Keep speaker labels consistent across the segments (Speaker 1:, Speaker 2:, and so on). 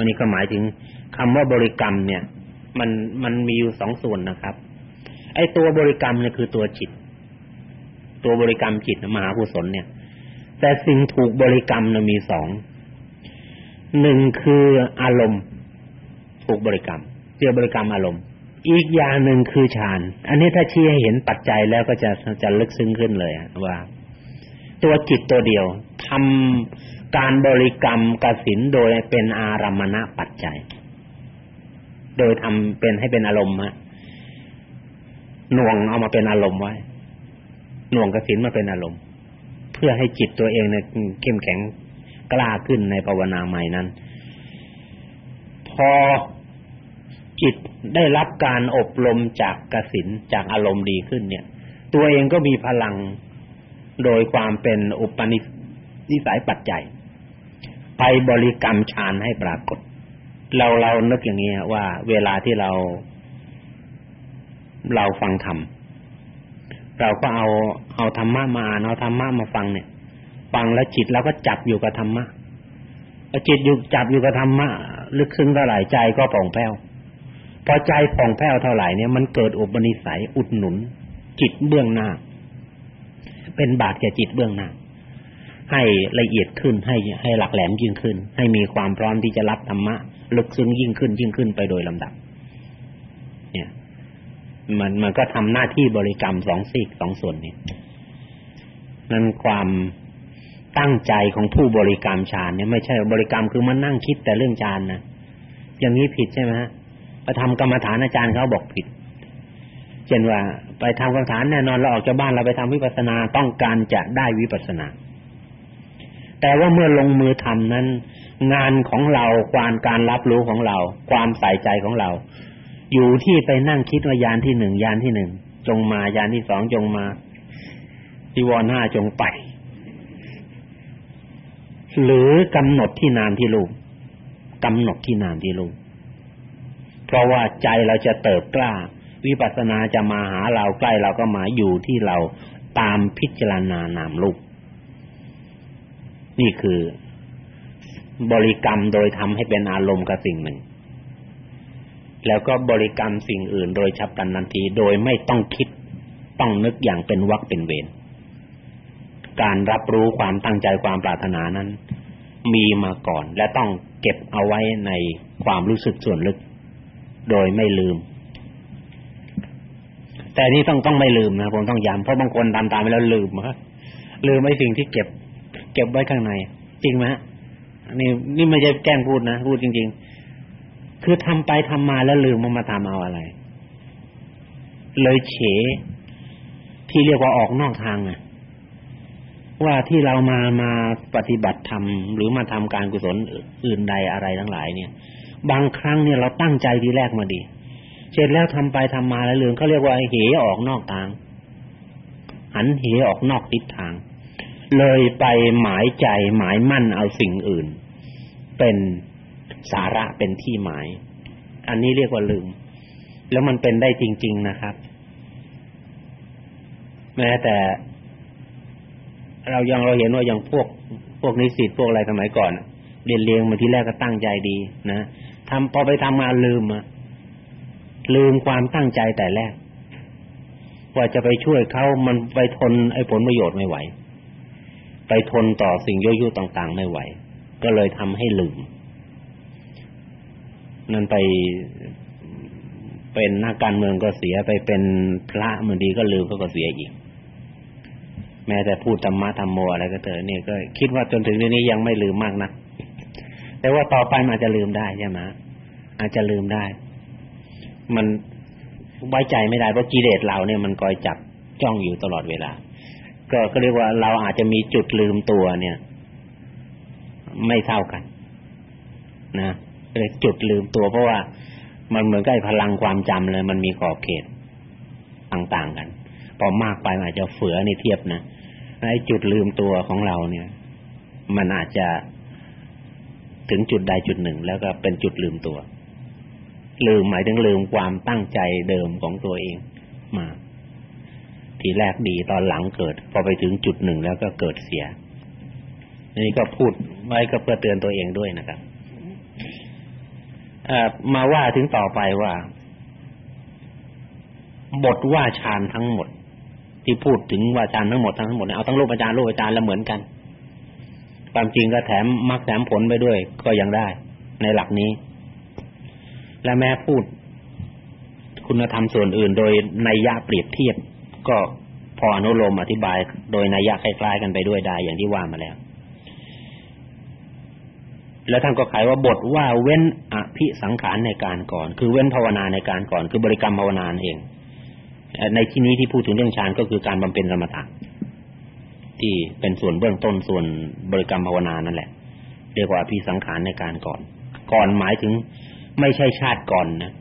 Speaker 1: มันนี่ก็หมายถึงคำว่าบริกรรมเนี่ย มันมันมีอยู่สองส่วนนะครับ ไอ้ตัวบริกรรมเนี่ยคือตัวจิต ตัวบริกรรมจิตมหากุศลเนี่ย แต่สิ่งถูกบริกรรมเนี่ยมีสองหนึ่งคืออารมณ์ ถูกบริกรรมเรียกบริกรรมอารมณ์ อีกอย่างหนึ่งคือฌาน อันนี้ถ้าชี้ให้เห็นปัจจัยแล้วก็จะจะลึกซึ้งขึ้นเลยว่า ตัวจิตตัวเดียวทำ การบริกรรมกสินโดยเป็นอารมณปัจจัย โดยทำเป็นให้เป็นอารมณ์ฮะหน่วงเอามาเป็นอารมณ์ไว้ หน่วงกสินมาเป็นอารมณ์ เพื่อให้จิตตัวเองเนี่ยเข้มแข็งกล้าขึ้นในภาวนาใหม่นั้น พอจิตได้รับการอบรมจากกสินจากอารมณ์ดีขึ้นเนี่ย ตัวเองก็มีพลังโดยความเป็นอุปนิสัยปัจจัย ไปบริกรรมฌานให้ปรากฏ เราเรานึกอย่างนี้ว่า เวลาที่เรา เราฟังธรรมเราก็เอาเอาธรรมะมาอ่านเอาธรรมะมาฟังเนี่ย ฟังแล้วจิตเราก็จับอยู่กับธรรมะพอจิตอยู่จับอยู่กับธรรมะลึกซึ้งเท่าไหร่ใจก็ผ่องแผ้วพอใจผ่องแผ้วเท่าไหร่เนี่ยมันเกิดอุปนิสัยอุดหนุน จิตเบื้องหน้า เป็นบาตแก่จิตเบื้องหน้า ให้ละเอียดขึ้นให้ให้หลักแหลมยิ่งขึ้น ให้มีความพร้อมที่จะรับธรรมะลึกซึ้งยิ่งขึ้นยิ่งขึ้นไปโดยลำดับ เนี่ย มันมันก็ทำหน้าที่บริกรรมสองซีกสองส่วนนี้นั้นความตั้งใจของผู้บริกรรมฌานเนี่ยไม่ใช่บริกรรมคือมันนั่งคิดแต่เรื่องฌานนะอย่างนี้ผิดใช่ไหมฮะไปทำกรรมฐานอาจารย์เขาบอกผิด เช่นว่า ไปทำกรรมฐานแน่นอนเราออกจากบ้านเราไปทำวิปัสสนาต้องการจะได้วิปัสสนา แต่ว่าเมื่อลงมือทำนั้น งานของเราความการรับรู้ของเรา ความใส่ใจของเรา อยู่ที่ไปนั่งคิดว่ายานที่หนึ่งยานที่หนึ่งจงมายานที่สองจงมาที่วรห้าจงไป หรือกำหนดที่นามที่รูปกำหนดที่นามที่รูปเพราะว่าใจเราจะเติบกล้า วิปัสสนาจะมาหาเราใกล้เราก็มาอยู่ที่เราตามพิจารณานามรูป นี่คือบริกรรมโดยทำให้เป็นอารมณ์กับสิ่งหนึ่ง แล้วก็บริกรรมสิ่งอื่นโดยฉับพลันทันที โดยไม่ต้องคิดต้องนึกอย่างเป็นวรรคเป็นเวรการรับรู้ความตั้งใจความปรารถนานั้น มีมาก่อน และต้องเก็บเอาไว้ในความรู้สึกส่วนลึก โดยไม่ลืม แต่นี่ต้องต้องไม่ลืมนะผมต้องย้ำเพราะบางคนทำตามไปแล้วลืมครับลืมไอ้สิ่งที่เก็บ เก็บไว้ข้างใน จริงไหมนี่นี่ไม่ใช่แกล้งพูดนะพูดจริง ๆ คือทำไปทำมาแล้วลืมมันมาทำเอาอะไร เลยเฉ ที่เรียกว่าออกนอกทางอะว่าที่เรามามาปฏิบัติธรรมหรือมาทำการกุศลอื่นใดอะไรทั้งหลาย เนี่ย บางครั้งเนี่ยเราตั้งใจทีแรกมาดีเสร็จแล้วทำไปทำมาแล้วลืมเขาเรียกว่าเหออกนอกทางหันเหออกนอกทิศทาง เลยไปหมายใจหมายมั่นเอาสิ่งอื่น เป็นสาระเป็นที่หมาย อันนี้เรียกว่าลืม แล้วมันเป็นได้จริง ๆนะครับ แม้แต่ เรายังเราเห็นว่าอย่างพวกพวกนิสิตพวกอะไรสมัยก่อนเรียนเรียงมาที่แรกก็ตั้งใจดี นะทำพอไปทำงานลืมอะลืมความตั้งใจแต่แรกว่าจะไปช่วยเขามันไปทนไอ้ผลประโยชน์ไม่ไหว ไปทนต่อสิ่งยั่วยุต่างๆไม่ไหว ก็เลยทำให้ลืม นั่นไปเป็นนักการเมืองก็เสียไปเป็นพระมือดีก็ลืมก็เสียอีก แม้แต่พูดธรรมะธรรมโมอะไรก็เถอะนี่ก็คิดว่าจนถึงนี้ยังไม่ลืมมากนะแต่ว่าต่อไปมันอาจจะลืมได้ใช่ไหมอาจจะลืมได้ มันไว้ใจไม่ได้เพราะกิเลสเราเนี่ยมันคอยจับจ้องอยู่ตลอดเวลา ก็ก็เรียกว่าเราอาจจะมีจุดลืมตัวเนี่ย ไม่เท่ากันนะเลยจุดลืมตัวเพราะว่ามันเหมือนกับพลังความจำเลย มันมีขอบเขตต่างๆกัน พอมากไปอาจจะเฟือในเทียบนะไอ้จุดลืมตัวของเราเนี่ย มันอาจจะถึงจุดใดจุดหนึ่ง แล้วก็เป็นจุดลืมตัว ลืมหมายถึงลืมความตั้งใจเดิมของตัวเองมา ทีแรกดีตอนหลังเกิด พอไปถึงจุดหนึ่งแล้วก็เกิดเสียนี่ก็พูดไว้ก็เพื่อเตือนตัวเองด้วยนะครับมาว่าถึงต่อไปว่า บทว่าฌานทั้งหมด ที่พูดถึงว่าฌานทั้งหมดทั้งหมดเอาทั้งรูปอาจารย์รูปอาจารย์แล้วเหมือนกัน ความจริงก็แถมมรรคแถมผลไปด้วย ก็ยังได้ ในหลักนี้ และแม้พูด คุณธรรมส่วนอื่นโดยในยยะเปรียบเทียบ ก็พออนุโลมอธิบายโดยนัยยะคล้ายๆกันไปด้วยได้อย่างที่ว่ามาแล้ว แล้วท่านก็ขายว่าบทว่าเว้นอภิสังขารในการก่อน คือเว้นภาวนาในการก่อน คือบริกรรมภาวนาเอง ในที่นี้ที่พูดถึงเรื่องฌานก็คือการบำเพ็ญสมถะที่เป็นส่วนเบื้องต้นส่วนบริกรรมภาวนานั่นแหละเรียกว่าอภิสังขารในการก่อน ก่อนหมายถึงไม่ใช่ชาติก่อนนะ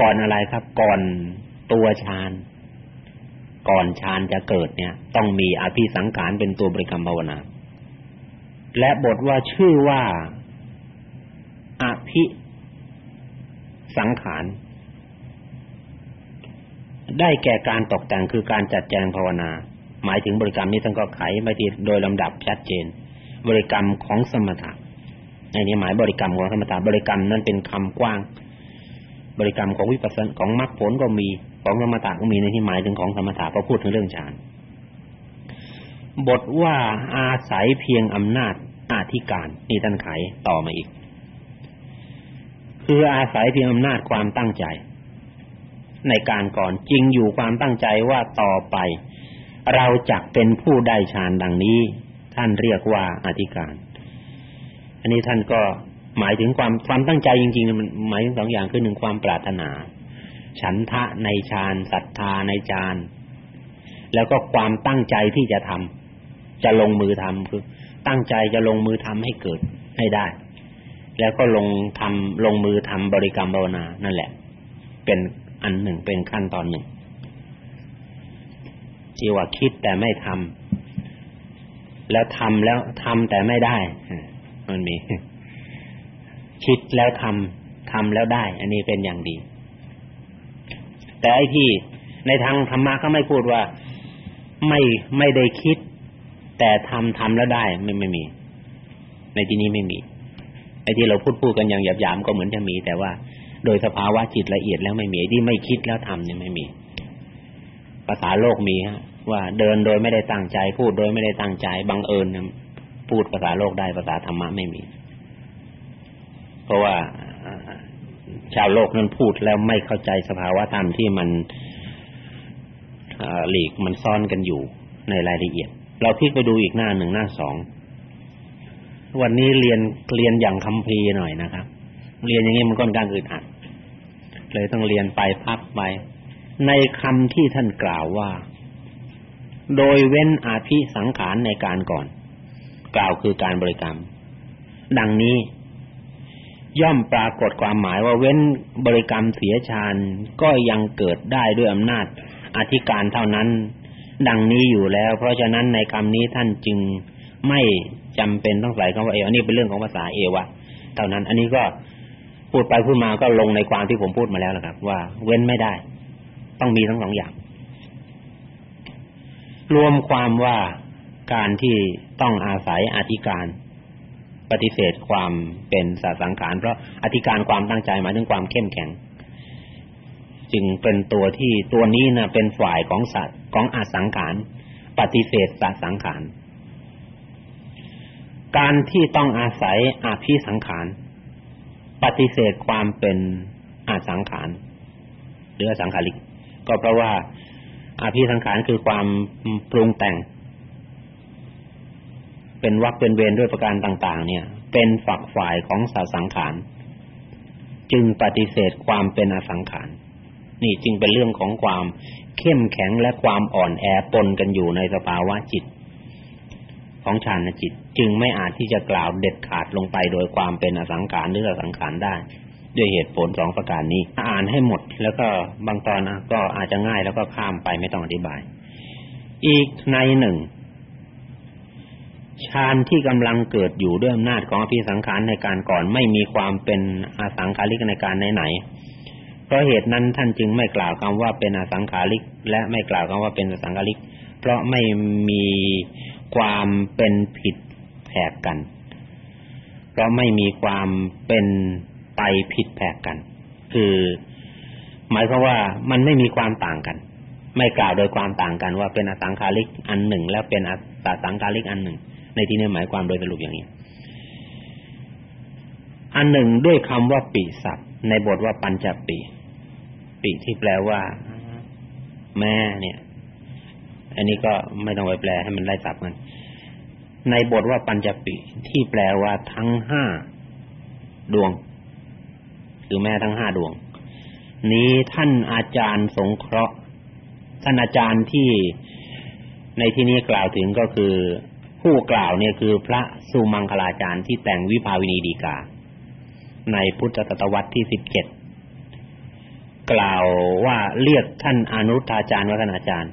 Speaker 1: ก่อนอะไรครับ ก่อนตัวฌาน ก่อนฌานจะเกิดเนี่ย ต้องมีอภิสังขารเป็นตัวบริกรรมภาวนา และบทว่าชื่อว่าอภิสังขาร ได้แก่การตกแต่งคือการจัดแจงภาวนา หมายถึงบริกรรมนี้ท่านก็ไขมาทีโดยลำดับชัดเจน บริกรรมของสมถะในนี้หมายบริกรรมของสมถะบริกรรมนั้นเป็นคำกว้าง บริกรรมของวิปัสสนาของมรรคผลก็มี ของสมถะก็มีในที่หมายถึงของสมถะพอพูดถึงเรื่องฌานบทว่าอาศัยเพียงอำนาจอาธิการนี่ท่านไขต่อมาอีก คืออาศัยเพียงอำนาจความตั้งใจ ในการก่อนจริงอยู่ความตั้งใจว่าต่อไป เราจักเป็นผู้ได้ฌานดังนี้ ท่านเรียกว่าอธิการ อันนี้ท่านก็หมายถึงความความตั้งใจจริงๆมันหมายถึงสองอย่างคือหนึ่งความปรารถนา ฉันทะในฌานศรัทธาในฌานแล้วก็ความตั้งใจที่จะทำจะลงมือทำคือ ตั้งใจจะลงมือทำให้เกิดให้ได้ แล้วก็ลงทำลงมือทำบริกรรมภาวนานั่นแหละ เป็นอันหนึ่งเป็นขั้นตอนหนึ่งที่ว่าคิดแต่ไม่ทำแล้วทำแล้วทำแต่ไม่ได้มันมีคิดแล้วทำทำแล้วได้ อันนี้เป็นอย่างดี แต่ไอ้ที่ในทางธรรมะเขาไม่พูดว่าไม่ไม่ได้คิด แต่ทำทำแล้วได้ไม่ไม่มี ในที่นี้ไม่มีไอ้ที่เราพูดพูดกันอย่างหยาบๆก็เหมือนจะมี แต่ว่าโดยสภาวะจิตละเอียดแล้วไม่มีที่ไม่คิดแล้วทำเนี่ยไม่มี ภาษาโลกมีฮะว่าเดินโดยไม่ได้ตั้งใจ พูดโดยไม่ได้ตั้งใจบังเอิญพูดภาษาโลกได้ภาษาธรรมะไม่มี เพราะว่า ชาวโลกนั้นพูดแล้วไม่เข้าใจสภาวะธรรมที่มันหลีกมันซ่อนกันอยู่ในรายละเอียด เราพลิกไปดูอีกหน้าหนึ่งหน้าสองวันนี้เรียนเรียนอย่างคัมภีร์หน่อยนะครับ เรียนอย่างนี้มันค่อนข้างอึดอัดเลยต้องเรียนไปพักไปในคำที่ท่านกล่าวว่า โดยเว้นอาภิสังขารในการก่อน กล่าวคือการบริกรรม ดังนี้ ย่อมปรากฏความหมายว่าเว้นบริกรรมเสียฌานก็ยังเกิดได้ด้วยอำนาจอธิการเท่านั้น ดังนี้อยู่แล้ว เพราะฉะนั้นในคำนี้ท่านจึงไม่จำเป็นต้องใส่คำว่าเอวอันนี้เป็นเรื่องของภาษาเอวะเท่านั้น อันนี้ก็พูดไปพูดมาก็ลงในความที่ผมพูดมาแล้วนะครับ ว่าเว้นไม่ได้ ต้องมีทั้งสองอย่าง รวมความว่าการที่ต้องอาศัยอธิการ ปฏิเสธความเป็นสสังขารเพราะอธิการความตั้งใจหมายถึงความเข้มแข็ง จึงเป็นตัวที่ตัวนี้นะเป็นฝ่ายของสัตว์ของอสังขารปฏิเสธสสังขารการที่ต้องอาศัยอาภิสังขารปฏิเสธความเป็นอาสังขารหรืออสังขาริก ก็เพราะว่าอาภิสังขารคือความปรุงแต่ง เป็นวักเป็นเวรด้วยประการต่าง ๆ เนี่ย เป็นฝักฝ่ายของสาสังขารจึงปฏิเสธความเป็นอสังขารนี่จึงเป็นเรื่องของความเข้มแข็งและความอ่อนแอปนกันอยู่ในสภาวะจิต ของฌานจิต จึงไม่อาจที่จะกล่าวเด็ดขาดลงไปโดยความเป็นอสังขารหรืออสังขารได้ ด้วยเหตุผลสองประการนี้ อ่านให้หมด แล้วก็บางตอนนะก็อาจจะง่ายแล้วก็ข้ามไปไม่ต้องอธิบาย อีกในหนึ่ง ฌานที่กำลังเกิดอยู่ด้วยอำนาจของอภิสังขารในการก่อนไม่มีความเป็นอสังขาริกในการไหนๆเพราะเหตุนั้นท่านจึงไม่กล่าวคำว่าเป็นอสังขาริก และไม่กล่าวคำว่าเป็นอสังขาริก เพราะไม่มีความเป็นผิดแผกกัน เพราะไม่มีความเป็นไปผิดแผกกัน คือหมายความว่ามันไม่มีความต่างกัน ไม่กล่าวโดยความต่างกันว่าเป็นอสังขาริกอันหนึ่ง แล้วเป็นอสังขาริกอันหนึ่ง ในที่นี้หมายความโดยสรุปอย่างนี้ อันหนึ่งด้วยคำว่าปิสัตในบทว่าปัญจปิปิที่แปลว่า แม่เนี่ย อันนี้ก็ไม่ต้องไปแปลให้มันได้สับมันในบทว่าปัญจปิที่แปลว่าทั้งห้าดวง คือแม่ทั้งห้าดวง นี้ท่านอาจารย์สงเคราะห์ ท่านอาจารย์ที่ในที่นี้กล่าวถึงก็คือ ผู้กล่าวเนี่ยคือพระสุมังคลาจารย์ที่แต่งวิภาวินีดีกา ในพุทธศตวรรษที่สิบเจ็ดกล่าวว่าเรียกท่านอนุทาจารย์วัฒนาจารย์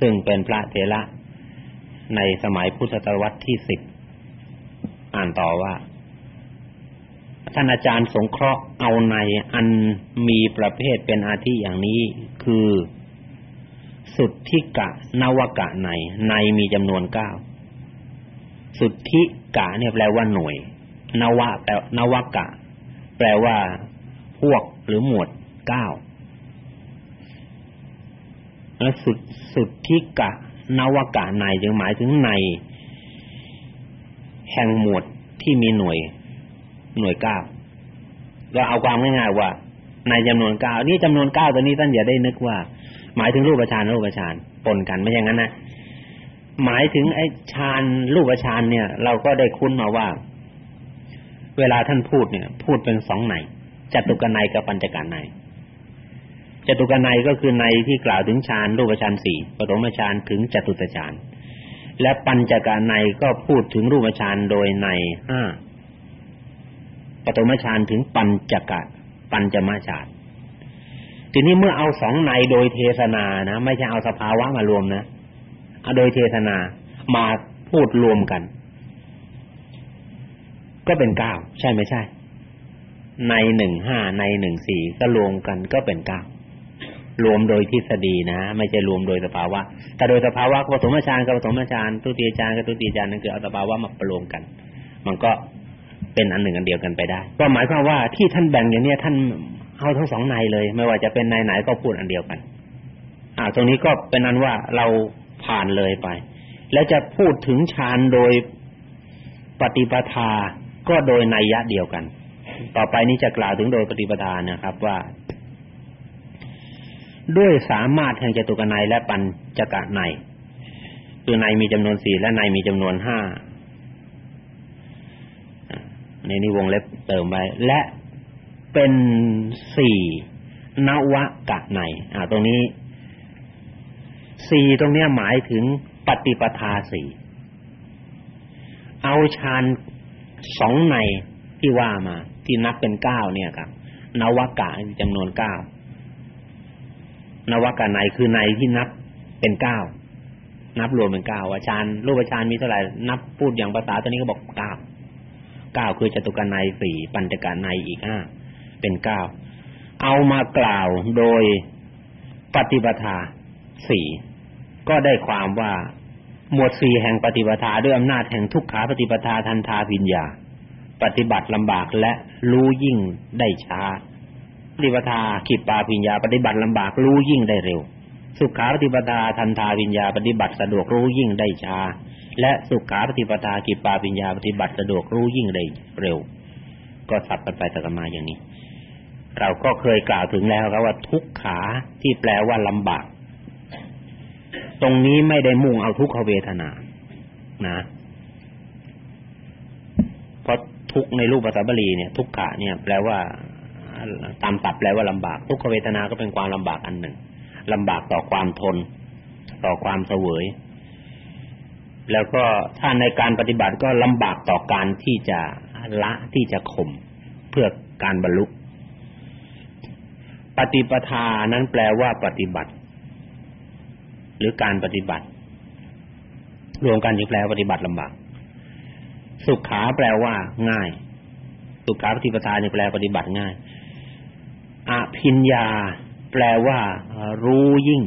Speaker 1: ซึ่งเป็นพระเถระในสมัยพุทธศตวรรษที่สิบอ่านต่อว่า ท่านอาจารย์สงเคราะห์เอาในอันมีประเภทเป็นอาทิอย่างนี้คือ สุทธิกะนวกะในในมีจำนวนเก้า สุทธิกะเนี่ยแปลว่าหน่วย นวะแปลนวกะ แปลว่า พวกหรือหมวดเก้าแล้วสุดสุดที่กะ นวกะในจึงหมายถึงใน แห่งหมวดที่มีหน่วย หน่วยเก้าเราเอาความง่ายๆว่า ในจำนวนเก้านี่จำนวนเก้าตัวนี้ท่านอย่าได้นึกว่า หมายถึงรูปฌานรูปฌานปนกันไม่ใช่งั้นนะ หมายถึงไอ้ฌานรูปฌานเนี่ย เราก็ได้คุ้นมาว่า เวลาท่านพูดเนี่ย พูดเป็นสองในจตุกนัยกับปัญจกนัยจตุกนัยก็คือในที่กล่าวถึงฌานรูปฌานสี่ปฐมฌานถึงจตุตฌานและปัญจกนัยก็พูดถึงรูปฌานโดยในห้าปฐมฌานถึงปัญจกะ ปัญจมฌานทีนี้เมื่อเอาสองในโดยเทศนานะไม่ใช่เอาสภาวะมารวมนะ โดยเทศนามาพูดรวมกัน ก็เป็นเก้าใช่ไม่ใช่ ในหนึ่งห้าในหนึ่งสี่ก็รวมกันก็เป็นเก้ารวมโดยทฤษฎีนะ ไม่ใช่รวมโดยสภาวะ แต่โดยสภาวะปฐมฌานกับปฐมฌานทุติยฌานกับทุติยฌานนั่นคือเอาสภาวะมาประรวมกัน มันก็เป็นอันหนึ่งอันเดียวกันไปได้ ก็หมายความว่าที่ท่านแบ่งอย่างนี้ท่านเอาทั้งสองในเลย ไม่ว่าจะเป็นในไหนก็พูดอันเดียวกัน อ่า ตรงนี้ก็เป็นอันว่าเรา ผ่านเลยไป แล้วจะพูดถึงฌานโดยปฏิปทาก็โดยนัยยะเดียวกัน ต่อไปนี้จะกล่าวถึงโดยปฏิปทานะครับว่า ด้วยสามารถแห่งจตุกนัยและปัญจกะนัยคือในมีจำนวนสี่และในมีจำนวนห้าในนี้วงเล็บเติมไว้และเป็นสี่นวกะในอ่าตรงนี้ สี่ตรงนี้หมายถึงปฏิปทาสี่เอาฌานสองในที่ว่ามา ที่นับเป็นเก้าเนี่ยครับนวกะจำนวนเก้านวกะในคือในที่นับเป็นเก้านับรวมเป็นเก้าอาจารย์รูปฌานมีเท่าไหร่นับพูดอย่างภาษาตอนนี้ก็บอกเก้าเก้าคือจตุกนัยสี่ปัญจกนัยอีกห้าเป็นเก้าเอามากล่าวโดยปฏิปทาสี่ ก็ได้ความว่าหมวดสี่แห่งปฏิปทาด้วยอำนาจแห่งทุกขาปฏิปทาทันทาปิญญา ปฏิบัติลำบากและรู้ยิ่งได้ช้า ปฏิปทาขิปปาปิญญา ปฏิบัติลำบากรู้ยิ่งได้เร็ว สุขาปฏิปทาทันทาปิญญา ปฏิบัติสะดวกรู้ยิ่งได้ช้า และสุขาปฏิปทาขิปปาปิญญา ปฏิบัติสะดวกรู้ยิ่งได้เร็ว ก็สับกันไปสับกันมาอย่างนี้ เราก็เคยกล่าวถึงแล้วครับว่าทุกขาที่แปลว่าลำบาก ตรงนี้ไม่ได้มุ่งเอาทุกขเวทนา นะเพราะทุกในรูปภาษาบาลีเนี่ยทุกขาเนี่ยแปลว่าตามศัพท์แปลว่าลำบาก ทุกขเวทนาก็เป็นความลำบากอันหนึ่งลำบากต่อความทน ต่อความเสวย แล้วก็ถ้าในการปฏิบัติก็ลำบากต่อการที่จะละที่จะข่มเพื่อการบรรลุปฏิปทานั้นแปลว่าปฏิบัติ หรือการปฏิบัติ รวมกันจึงแปลปฏิบัติลำบาก สุขขาแปลว่า ง่าย สุขาปฏิปทาเนี่ยแปลปฏิบัติง่ายอภิญญา แปลว่า รู้ยิ่ง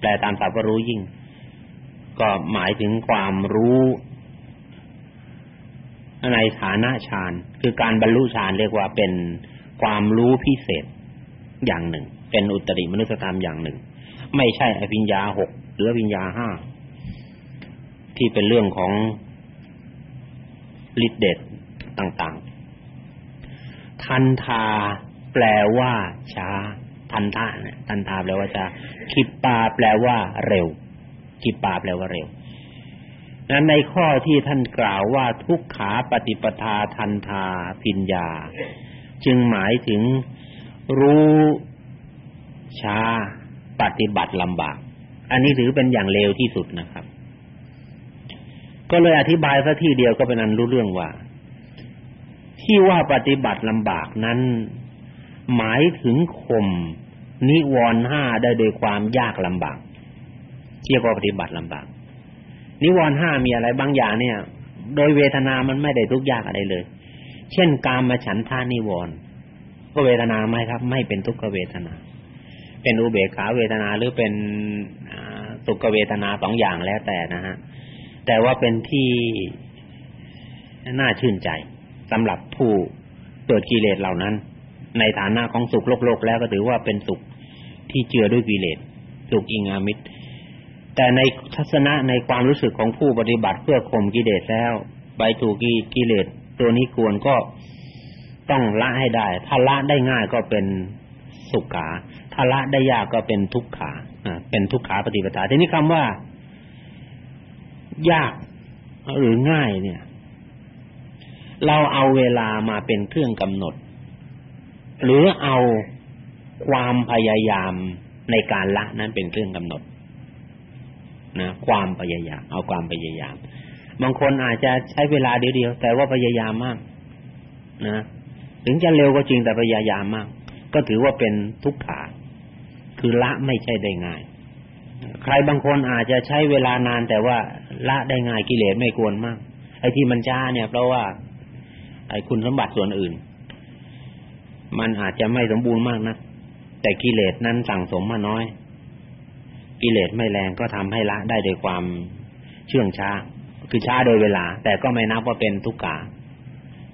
Speaker 1: แปลตามศัพท์ว่ารู้ยิ่ง ก็หมายถึงความรู้ในฐานะฌานคือการบรรลุฌานเรียกว่าเป็นความรู้พิเศษอย่างหนึ่ง เป็นอุตริมนุสธรรมอย่างหนึ่ง ไม่ใช่อภิญญาหกหรืออภิญญาห้าที่เป็นเรื่องของฤทธิเดชต่างๆ ทันทาแปลว่าช้า ทันทะเนี่ยทันทาแปลว่าช้าคิปปาแปลว่าเร็วคิปปาแปลว่าเร็วนั้นในข้อที่ท่านกล่าวว่าทุกขาปฏิปทาทันทาปิญญา จึงหมายถึงรู้ช้า ปฏิบัติลำบาก อันนี้ถือเป็นอย่างเลวที่สุดนะครับ ก็เลยอธิบายซะทีเดียวก็เป็นอันรู้เรื่องว่า ที่ว่าปฏิบัติลำบากนั้น หมายถึงข่มนิวรณ์ห้าได้โดยความยากลำบากเรียกว่าปฏิบัติลำบาก นิวรณ์ห้ามีอะไรบางอย่างเนี่ย โดยเวทนามันไม่ได้ทุกยากอะไรเลย เช่น กามฉันทานิวรณ์ก็เวทนาไหมครับ ไม่เป็นทุกขเวทนา เป็นอุเบกขาเวทนาหรือเป็นสุขเวทนาสองอย่างแล้วแต่นะฮะแต่ว่าเป็นที่น่าชื่นใจสำหรับผู้เกิดกิเลสเหล่านั้น ในฐานะของสุขโลกโลกแล้วก็ถือว่าเป็นสุขที่เจือด้วยกิเลสสุขอิงอามิตร แต่ในทัศนะในความรู้สึกของผู้ปฏิบัติเพื่อข่มกิเลสแล้วไปถูกกิเลสตัวนี้ควรก็ต้องละให้ได้ ถ้าละได้ง่ายก็เป็นสุขขา ถ้าละได้ยากก็เป็นทุกขาอ่าเป็นทุกขาปฏิปทาทีนี้คำว่า ยากหรือง่ายเนี่ย เราเอาเวลามาเป็นเครื่องกำหนด หรือเอาความพยายามในการละนั้นเป็นเครื่องกำหนดนะความพยายาม เอาความพยายาม บางคนอาจจะใช้เวลาเดียวๆแต่ว่าพยายามมาก นะ ถึงจะเร็วก็จริงแต่พยายามมาก ก็ถือว่าเป็นทุกขา คือละไม่ใช่ได้ง่าย ใครบางคนอาจจะใช้เวลานานแต่ว่าละได้ง่ายกิเลสไม่กวนมาก ไอ้ที่มันช้าเนี่ยเพราะว่า ไอ้คุณสมบัติส่วนอื่น มันอาจจะไม่สมบูรณ์มากนะแต่กิเลสนั้นสั่งสมมาน้อย กิเลสไม่แรงก็ทำให้ละได้โดยความเชื่องช้า คือช้าโดยเวลา แต่ก็ไม่นับว่าเป็นทุกขา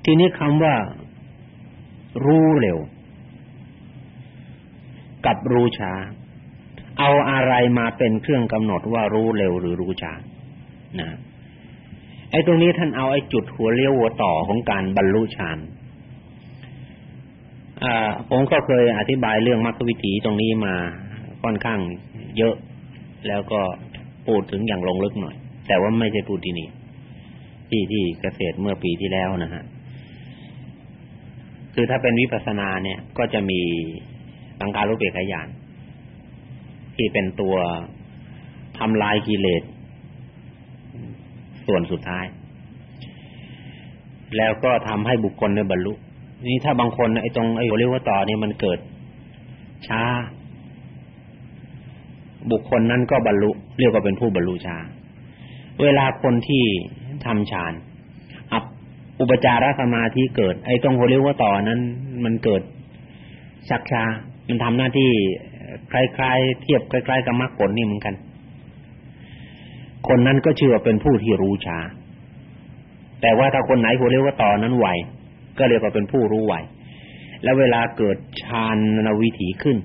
Speaker 1: ทีนี้คำว่ารู้เร็ว กับรู้ช้า เอาอะไรมาเป็นเครื่องกำหนดว่ารู้เร็วหรือรู้ช้านะไอ้ตรงนี้ท่านเอาไอ้จุดหัวเลี้ยวหัวต่อของการบรรลุฌานอ่าผมก็เคยอธิบายเรื่องมรรควิถีตรงนี้มาค่อนข้างเยอะ แล้วก็พูดถึงอย่างลงลึกหน่อย แต่ว่าไม่ใช่พูดที่นี่ที่ที่เกษตรเมื่อปีที่แล้วนะฮะคือถ้าเป็นวิปัสสนาเนี่ย ก็จะมี สังการรูปเบกขยานที่เป็นตัวทำลายกิเลสส่วนสุดท้าย แล้วก็ทำให้บุคคลได้บรรลุนี่ถ้าบางคนไอ้ตรงไอ้เรียกว่าต่อเนี่ยมันเกิด ช้า บุคคลนั้นก็บรรลุ เรียกว่าเป็นผู้บรรลุฌาเวลาคนที่ทำฌานอับอุปจารสมาธิเกิด ไอ้ตรงโหเรียกว่าต่อนั้น มันเกิดชักชา มันทำหน้าที่คล้ายๆเทียบคล้ายๆกับมรรคผลนี่เหมือนกัน คนนั้นก็ชื่อว่าเป็นผู้ที่รู้ชาแต่ว่าถ้าคนไหนโหเรียกว่าต่อนั้นไวก็เรียกว่าเป็นผู้รู้ไวแล้วเวลาเกิดฌานวิถีขึ้น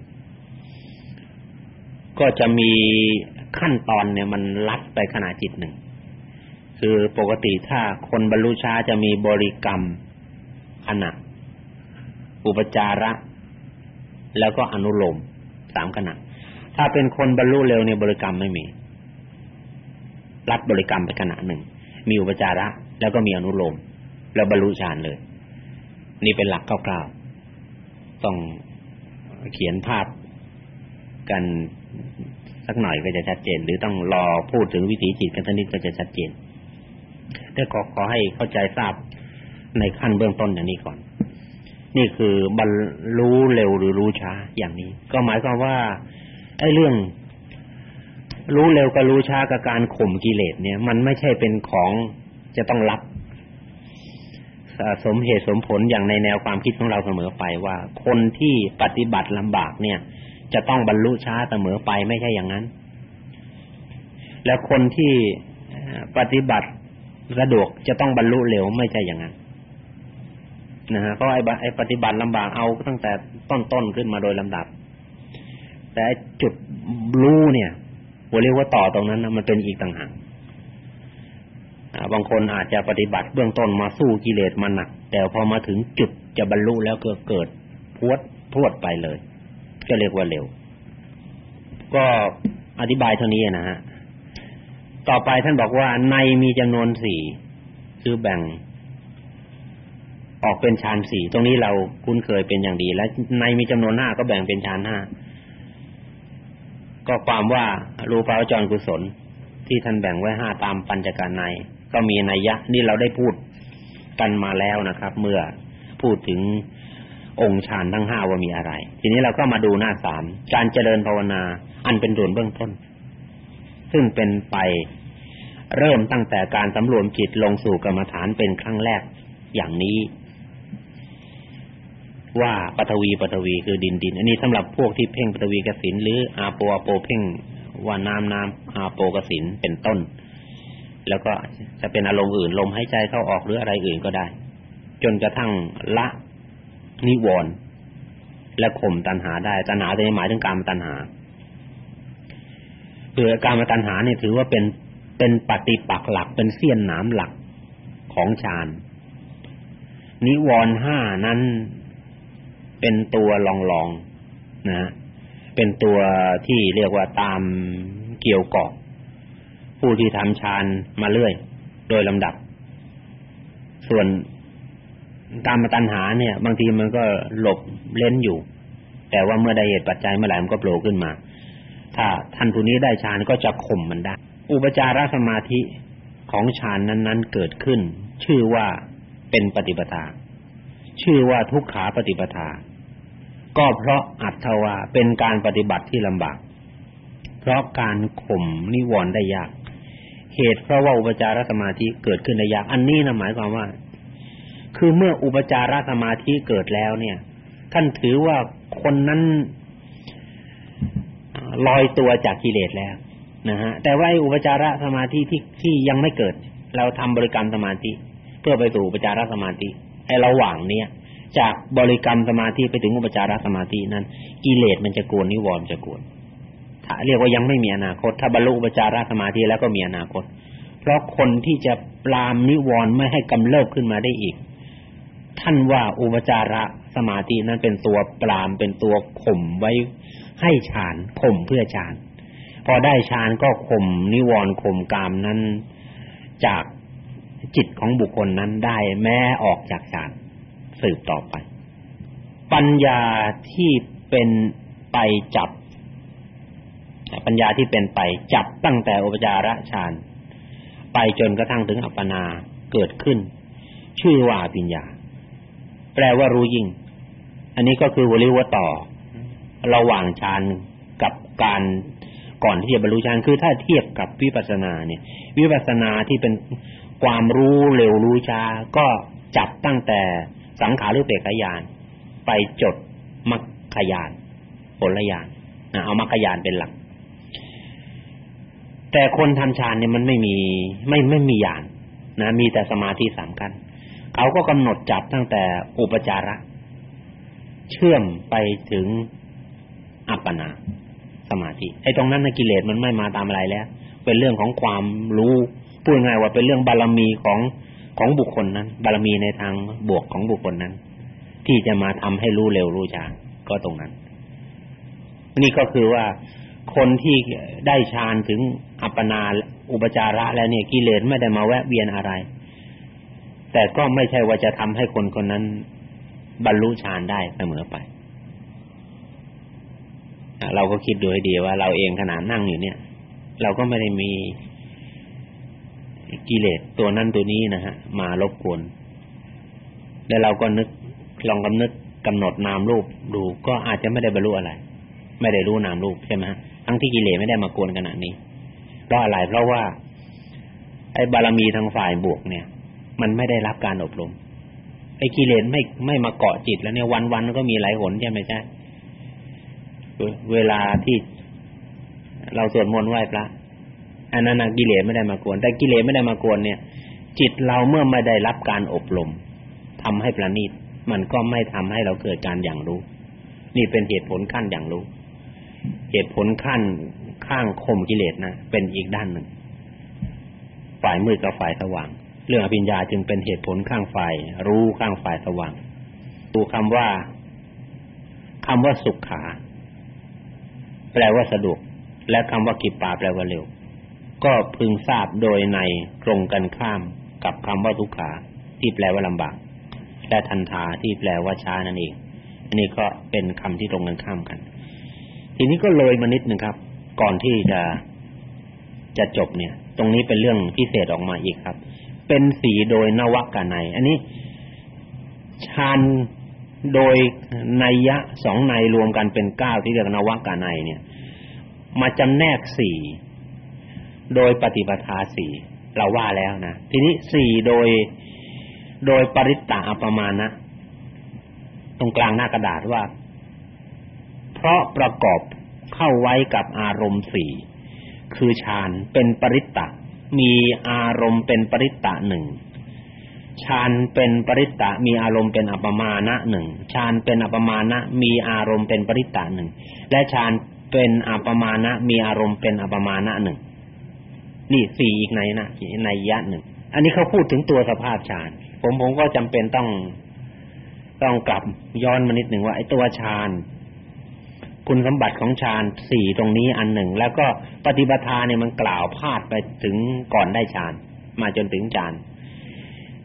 Speaker 1: ก็จะมีขั้นตอนเนี่ยมันลัดไปขณะจิตหนึ่ง คือปกติถ้าคนบรรลุช้าจะมีบริกรรมขณะอุปจาระ แล้วก็อนุโลมสามขณะ ถ้าเป็นคนบรรลุเร็วเนี่ยบริกรรมไม่มี รัดบริกรรมไปขณะหนึ่ง มีอุปจาระ แล้วก็มีอนุโลม แล้วบรรลุฌานเลย นี่เป็นหลักคร่าวๆต้องเขียนภาพกันสักหน่อยก็จะชัดเจน หรือต้องรอพูดถึงวิถีจิตกันสักนิดก็จะชัดเจนแต่ขอขอให้เข้าใจทราบในขั้นเบื้องต้นอย่างนี้ก่อน นี่คือบรรลุเร็วหรือรู้ช้าอย่างนี้ ก็หมายความว่าไอ้เรื่อง รู้เร็วกับรู้ช้ากับการข่มกิเลสเนี่ย มันไม่ใช่เป็นของจะต้องรับสมเหตุสมผลอย่างในแนวความคิดของเราเสมอไปว่า คนที่ปฏิบัติลำบากเนี่ย จะต้องบรรลุช้าเสมอไปไม่ใช่อย่างนั้น แล้วคนที่ปฏิบัติสะดวกจะต้องบรรลุเร็วไม่ใช่อย่างนั้น นะฮะเพราะไอ้ไอ้ปฏิบัติลำบากเอาตั้งแต่ต้นๆขึ้นมาโดยลำดับ แต่จุดรู้เนี่ยเราเรียกว่าต่อตรงนั้นนะมันเป็นอีกต่างหากบางคนอาจจะปฏิบัติเบื้องต้นมาสู้กิเลสมันหนัก แต่พอมาถึงจุดจะบรรลุแล้วก็เกิดพวดพรวดไปเลย ก็เรียกว่าเร็ว ก็อธิบายเท่านี้นะฮะต่อไปท่านบอกว่าในมีจำนวนสี่คือแบ่ง ออกเป็นฌานสี่ตรงนี้เราคุ้นเคยเป็นอย่างดี และในมีจำนวนห้าก็แบ่งเป็นฌานห้าก็ความว่ารูปาวจรกุศล ที่ท่านแบ่งไว้ห้าตามปัญจการในก็มีนัยยะนี่เราได้พูดกันมาแล้วนะครับ เมื่อพูดถึงองค์ฌานทั้งห้าว่ามีอะไร ทีนี้เราก็มาดูหน้าสามการเจริญภาวนา อันเป็นส่วนเบื้องต้น ซึ่งเป็นไปเริ่มตั้งแต่การสำรวมจิตลงสู่กรรมฐานเป็นครั้งแรกอย่างนี้ ว่าปฐวีปฐวีคือดินดิน อันนี้สำหรับพวกที่เพ่งปฐวีกสินหรืออาโปอาโปเพ่งว่าน้ำน้ำอาโปกสินเป็นต้น แล้วก็จะเป็นอารมณ์อื่นลมหายใจเข้าออกหรืออะไรอื่นก็ได้ จนกระทั่งละนิวรณ์และข่มตัณหาได้ ตัณหาจะหมายถึงการมตัณหาคือการมตัณหาเนี่ยถือว่าเป็นเป็นปฏิปักษ์หลักเป็นเสี้ยนหนามหลักของฌานนิวรณ์ห้านั้น เป็นตัวลองๆนะเป็นตัวที่เรียกว่าตามเกี่ยวเกาะผู้ที่ทำฌานมาเรื่อย โดยลำดับ ส่วนกามมาตัณหาเนี่ย บางทีมันก็หลบเล่นอยู่ แต่ว่าเมื่อได้เหตุปัจจัยเมื่อไหร่มันก็โผล่ขึ้นมา ถ้าท่านผู้นี้ได้ฌานก็จะข่มมันได้ อุปจารสมาธิของฌานนั้น ๆ เกิดขึ้น ชื่อว่าเป็นปฏิปทา ชื่อว่าทุกขาปฏิปทา ก็เพราะอัตถวาเป็นการปฏิบัติที่ลำบาก เพราะการข่มนิวรณ์ได้ยาก เหตุเพราะว่าอุปจารสมาธิเกิดขึ้นได้ยาก อันนี้นะหมายความว่า คือเมื่ออุปจารสมาธิเกิดแล้วเนี่ย ท่านถือว่าคนนั้นลอยตัวจากกิเลสแล้วนะฮะแต่ว่าอุปจารสมาธิที่ที่ยังไม่เกิด เราทำบริกรรมสมาธิ เพื่อไปสู่อุปจารสมาธิ ไอ้ระหว่างเนี้ยจากบริกรรมสมาธิไปถึงอุปจารสมาธินั้น กิเลสมันจะกวนนิวรณ์จะกวนถ้าเรียกว่ายังไม่มีอนาคต ถ้าบรรลุอุปจารสมาธิแล้วก็มีอนาคต เพราะคนที่จะปรามนิวรณ์ไม่ให้กำเริบขึ้นมาได้อีก ท่านว่าอุปจารสมาธินั้นเป็นตัวปรามเป็นตัวข่มไว้ให้ฌานข่มเพื่อฌานพอได้ฌานก็ข่มนิวรณ์ข่มกามนั้นจาก จิตของบุคคลนั้นได้แม้ออกจากฌานสืบต่อไป ปัญญาที่เป็นไปจับ ปัญญาที่เป็นไปจับตั้งแต่อุปจาระฌานไปจนกระทั่งถึงอัปปนาเกิดขึ้น ชื่อว่าปัญญา แปลว่ารู้ยิ่ง อันนี้ก็คือวริวต่อ ระหว่างฌานกับการก่อนที่จะบรรลุฌานคือถ้าเทียบกับวิปัสสนาเนี่ย วิปัสสนาที่เป็น ความรู้เร็วรู้ช้าก็จับตั้งแต่สังขารุเปกขยานไปจดมรรคยานผลยานเอามรรคยานเป็นหลัก แต่คนทำฌานเนี่ยมันไม่มีไม่ไม่มีญาณนะมีแต่สมาธิสามกันเขาก็กำหนดจับตั้งแต่อุปจาระ เชื่อมไปถึงอัปปนาสมาธิไอ้ตรงนั้นนกิเลสมันไม่มาตามอะไรแล้ว เป็นเรื่องของความรู้ พูดง่ายว่าเป็นเรื่องบารมีของของบุคคลนั้น บารมีในทางบวกของบุคคลนั้น ที่จะมาทำให้รู้เร็วรู้ช้าก็ตรงนั้น นี่ก็คือว่าคนที่ได้ฌานถึงอัปปนาอุปจาระแล้วเนี่ยกิเลสไม่ได้มาแวะเวียนอะไร แต่ก็ไม่ใช่ว่าจะทำให้คนคนนั้น บรรลุฌานได้เสมอไปเราก็คิดดูให้ดีว่าเราเองขนาดนั่งอยู่เนี่ย เราก็ไม่ได้มี กิเลสตัวนั้นตัวนี้นะฮะมารบกวนแล้วเราก็นึกลองกำนึกกำหนดนามรูปดูก็อาจจะไม่ได้บรรลุอะไร ไม่ได้รู้นามรูปใช่ไหมทั้งที่กิเลสไม่ได้มากวนขนาดนี้เพราะอะไรเพราะว่า ไอ้บารมีทางฝ่ายบวกเนี่ย มันไม่ได้รับการอบรมไอ้กิเลสไม่ไม่มาเกาะจิตแล้วเนี่ยวันๆก็มีหลายหนใช่ไหมใช่เวลาที่เราสวดมนต์ไหว้พระ อันนั้นกิเลสไม่ได้มากวนแต่กิเลสไม่ได้มากวนเนี่ย จิตเราเมื่อไม่ได้รับการอบรมทำให้ประณีตมันก็ไม่ทำให้เราเกิดการอย่างรู้ นี่เป็นเหตุผลขั้นอย่างรู้ เหตุผลขั้นข้างคมกิเลสนะเป็นอีกด้านหนึ่ง ฝ่ายมืดกับฝ่ายสว่าง เรื่องอภิญญาจึงเป็นเหตุผลข้างฝ่าย รู้ข้างฝ่ายสว่างดูคำว่าคำว่าสุขขา แปลว่าสะดวก และคำว่ากิปปาแปลว่าเร็ว ก็พึงทราบโดยในตรงกันข้ามกับคำว่าทุกขาที่แปลว่าลำบากและทันทาที่แปลว่าช้านั่นเอง อันนี้ก็เป็นคำที่ตรงกันข้ามกัน ทีนี้ก็เลยมานิดนึงครับ ก่อนที่จะจะจบเนี่ย ตรงนี้เป็นเรื่องพิเศษออกมาอีกครับ เป็นสีโดยนวกาในอันนี้ฌานโดยนัยยะสองในรวมกันเป็นเก้าที่เรียกนวกาในเนี่ย มาจำแนกสี่ โดยปฏิปทาสี่เราว่าแล้วนะ ทีนี้สี่โดย โดยปริตตะอปมาณะตรงกลางหน้ากระดาษว่า เพราะประกอบเข้าไว้กับอารมณ์สี่คือฌานเป็นปริตตะ มีอารมณ์เป็นปริตตะหนึ่งฌานเป็นปริตตะ มีอารมณ์เป็นอัปมาณะหนึ่งฌานเป็นอัปมาณะมีอารมณ์เป็นปริตตะหนึ่งและฌานเป็นอัปมาณะมีอารมณ์เป็นอัปมาณะหนึ่ง นี่สี่อีกในนะในยะหนึ่ง อันนี้เขาพูดถึงตัวสภาพฌานผมผมก็จำเป็นต้องต้องกลับย้อนมานิดหนึ่งว่าไอ้ตัวฌานคุณสมบัติของฌานสี่ตรงนี้อันหนึ่ง แล้วก็ปฏิปทาเนี่ยมันกล่าวพาดไปถึงก่อนได้ฌานมาจนถึงฌาน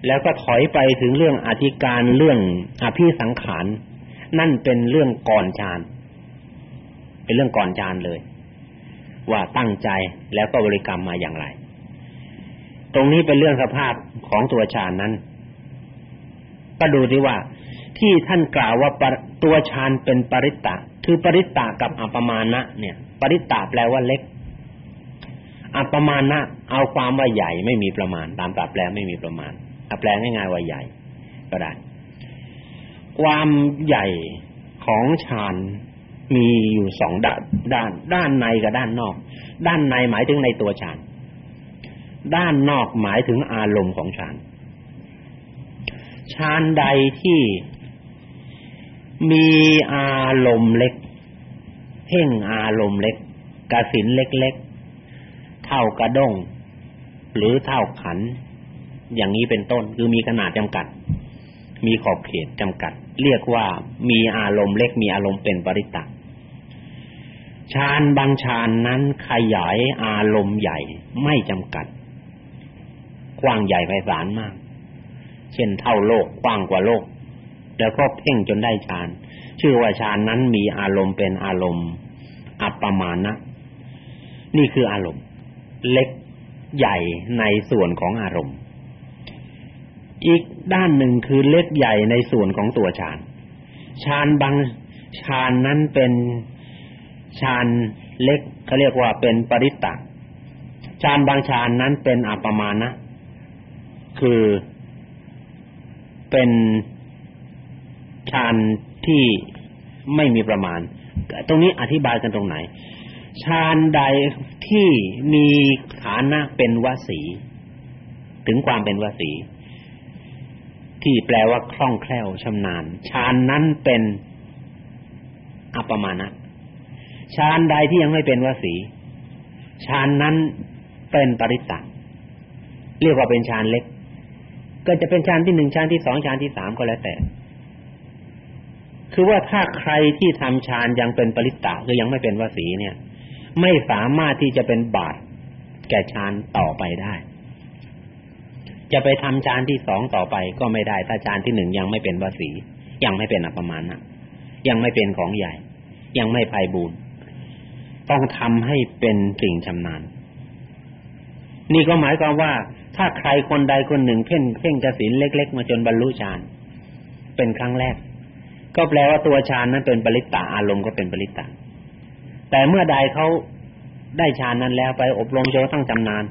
Speaker 1: แล้วก็ถอยไปถึงเรื่องอธิการเรื่องอภิสังขารนั่นเป็นเรื่องก่อนฌานเป็นเรื่องก่อนฌานเลย ว่าตั้งใจแล้วก็บริกรรมมาอย่างไร ตรงนี้เป็นเรื่องสภาพของตัวฌานนั้น ก็ดูดีว่า ที่ท่านกล่าวว่าตัวฌานเป็นปริตตะคือปริตตะกับอัปมาณะเนี่ย ปริตตะแปลว่าเล็ก อัปมาณะเอาความว่าใหญ่ไม่มีประมาณ ตามตาแปลไม่มีประมาณถ้าแปลง่ายๆว่าใหญ่ ก็ได้ ความใหญ่ของฌาน มีอยู่สองด้านด้าน ด้านในกับด้านนอก ด้านในหมายถึงในตัวฌานด้านนอกหมายถึงอารมณ์ของฌานฌานใดที่มีอารมณ์เล็ก เพ่งอารมณ์เล็กกสินเล็กๆเท่ากระด้ง หรือเท่าขัน อย่างนี้เป็นต้นคือมีขนาดจำกัด มีขอบเขตจำกัด เรียกว่ามีอารมณ์เล็กมีอารมณ์เป็นปริตตะ ฌานบางฌานนั้นขยายอารมณ์ใหญ่ไม่จำกัด กว้างใหญ่ไพศาลมาก เช่นเท่าโลกกว้างกว่าโลก แล้วก็เพ่งจนได้ฌาน ชื่อว่าฌานนั้นมีอารมณ์เป็นอารมณ์ อัปปมาณะนี่คืออารมณ์ เล็กใหญ่ในส่วนของอารมณ์ อีกด้านหนึ่งคือเล็กใหญ่ในส่วนของตัวฌานฌานบางฌานนั้นเป็น ฌานเล็กเขาเรียกว่าเป็นปริตตะฌานบางฌานนั้นเป็นอัปปมาณะคือเป็นฌานที่ไม่มีประมาณ ตรงนี้อธิบายกันตรงไหนฌานใดที่มีฐานะเป็นวสี ถึงความเป็นวสี ที่แปลว่าคล่องแคล่วชำนาญฌานนั้นเป็นอัปมาณะ ฌานใดที่ยังไม่เป็นวสีฌานนั้นเป็นปริตตะเรียกว่าเป็นฌานเล็ก ก็จะเป็นฌานที่หนึ่งฌานที่สองฌานที่สามก็แล้วแต่ คือว่าถ้าใครที่ทำฌานยังเป็นปริตตะคือยังไม่เป็นวสีเนี่ย ไม่สามารถที่จะเป็นบาตแก่ฌานต่อไปได้ จะไปทำฌานที่สองต่อไปก็ไม่ได้ ถ้าฌานที่หนึ่งยังไม่เป็นวสียังไม่เป็นอัปมาณะยังไม่เป็นของใหญ่ ยังไม่ไพบูรณ์ ต้องทำให้เป็นสิ่งชำนาญ นี่ก็หมายความว่าถ้าใครคนใดคนหนึ่งเพ่งเพ่งกสินเล็ก ๆ มาจนบรรลุฌานเป็นครั้งแรก ก็แปลว่าตัวฌานนั้นเป็นปริตตาอารมณ์ก็เป็นปริตตาแต่เมื่อใดเขาได้ฌานนั้นแล้วไปอบรมจนตั้งจำนาน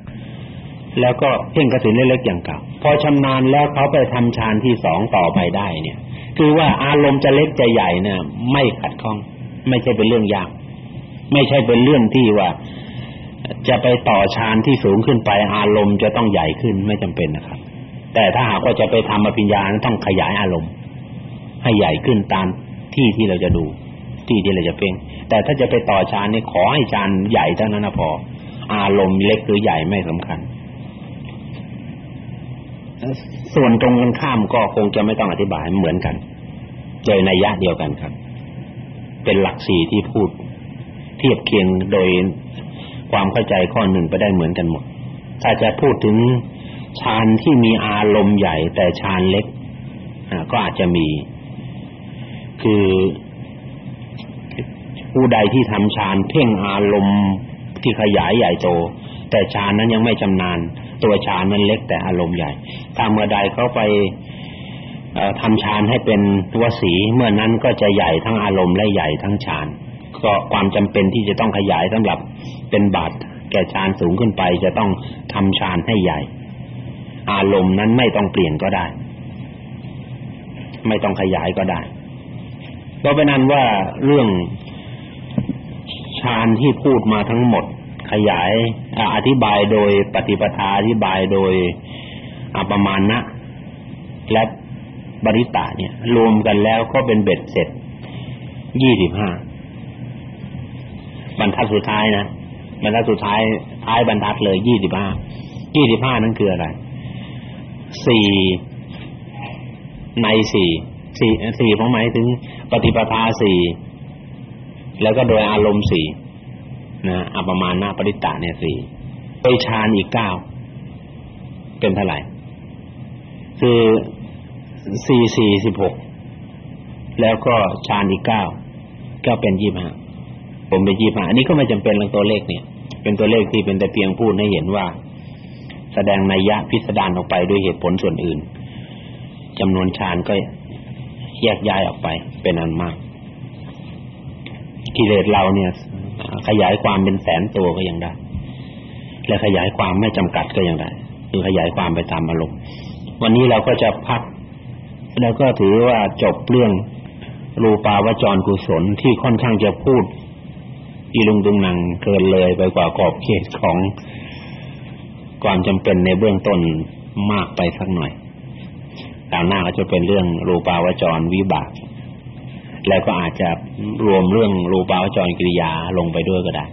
Speaker 1: แล้วก็เพ่งกสินเล็กๆอย่างเก่าพอชำนาญแล้วเขาไปทำฌานที่สองต่อไปได้เนี่ย คือว่าอารมณ์จะเล็กจะใหญ่เนี่ยไม่ขัดข้อง ไม่ใช่เป็นเรื่องยาก ไม่ใช่เป็นเรื่องที่ว่า จะไปต่อฌานที่สูงขึ้นไปอารมณ์จะต้องใหญ่ขึ้นไม่จำเป็นนะครับ แต่ถ้าหากว่าจะไปทำอภิญญาต้องขยายอารมณ์ ให้ใหญ่ขึ้นตามที่ที่เราจะดู ที่ที่เราจะเพ่งแต่ถ้าจะไปต่อฌานนี่ขอให้ฌานใหญ่เท่านั้นนะพอ อารมณ์เล็กหรือใหญ่ไม่สำคัญส่วนตรงกันข้ามก็คงจะไม่ต้องอธิบายเหมือนกัน เจอในยะเดียวกันครับ เป็นหลักสี่ที่พูด เทียบเคียงโดยความเข้าใจข้อหนึ่งไปได้เหมือนกันหมดถ้าจะพูดถึงฌานที่มีอารมณ์ใหญ่ แต่ฌานเล็กก็อาจจะมี คือผู้ใดที่ทำฌานเพ่งอารมณ์ที่ขยายใหญ่โต แต่ฌานนั้นยังไม่ชำนาญ ตัวฌานนั้นเล็กแต่อารมณ์ใหญ่ ถ้าเมื่อใดเขาไปทำฌานให้เป็นตัวสี เมื่อนั้นก็จะใหญ่ทั้งอารมณ์และใหญ่ทั้งฌาน ก็ความจำเป็นที่จะต้องขยายสำหรับเป็นบาตแก่ฌานสูงขึ้นไป จะต้องทำฌานให้ใหญ่ อารมณ์นั้นไม่ต้องเปลี่ยนก็ได้ ไม่ต้องขยายก็ได้เพราะเป็นนั้นว่าเรื่องฌานที่พูดมาทั้งหมด ขยายอธิบายโดยปฏิปทาอธิบายโดยอปมาณะและบริตะเนี่ย รวมกันแล้วก็เป็นเบ็ดเสร็จยี่สิบห้า บรรทัดสุดท้ายนะบรรทัดสุดท้ายท้ายบรรทัดเลยยี่สิบห้ายี่สิบห้านั้นคืออะไรสี่ในสี่สี่สี่ผมหมายถึงปฏิปทาสี่แล้วก็โดยอารมณ์สี่นะอประมาณหน้าปริตะเนี่ยสี่โดยฌานอีกเก้าเป็นเท่าไหร่ คือสี่สี่สิบหกแล้วก็ฌานอีกเก้าก็เป็นยี่สิบห้า ผมเป็นยี่ห้าอันนี้ก็ไม่จำเป็นเรื่องตัวเลขเนี่ย เป็นตัวเลขที่เป็นแต่เพียงพูดให้เห็นว่า แสดงนัยยะพิสดารออกไปด้วยเหตุผลส่วนอื่นจำนวนฌานก็แยกย้ายออกไปเป็นอันมาก กิเลสเราเนี่ย ขยายความเป็นแสนตัวก็ยังได้ และขยายความไม่จำกัดก็ยังได้คือขยายความไปตามอารมณ์วันนี้เราก็จะพัก แล้วก็ถือว่าจบเรื่องรูปาวจรกุศลที่ค่อนข้างจะพูด อีลุงตุงนังเกินเลยไปกว่าขอบเขตของความจำเป็นในเบื้องต้นมากไปสักหน่อยตามหน้าก็จะเป็นเรื่องรูปาวจรวิบาก แล้วก็อาจจะรวมเรื่องรูปาวจรกิริยาลงไปด้วยก็ได้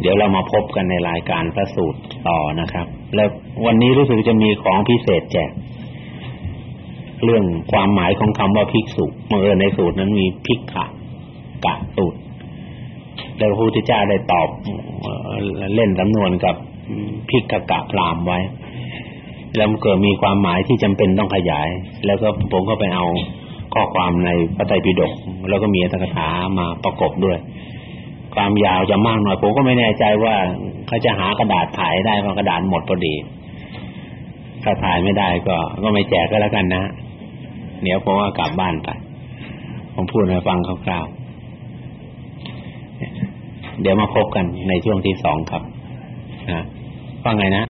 Speaker 1: เดี๋ยวเรามาพบกันในรายการพระสูตรต่อนะครับ แล้ววันนี้รู้สึกจะมีของพิเศษแจก เรื่องความหมายของคำว่าภิกษุเมื่อในสูตรนั้นมีภิกขะ กะสูตรแล้วพระพุทธเจ้าได้ตอบเล่นสำนวนกับภิกกะพรามไว้ แล้วเกิดมีความหมายที่จำเป็นต้องขยาย แล้วก็ผมก็ไปเอาข้อความในพระไตรปิฎกแล้วก็มีอัตถกถามาประกบด้วย ความยาวจะมากหน่อยผมก็ไม่แน่ใจว่าเขาจะหากระดาษถ่ายได้เพราะกระดาษหมดพอดีถ้าถ่ายไม่ได้ก็ก็ไม่แจกก็แล้วกันนะเดี๋ยวผมว่ากลับบ้านไปผมพูดให้ฟังคร่าวๆ เดี๋ยวมาพบกันในช่วงที่สองครับนะว่าไงนะ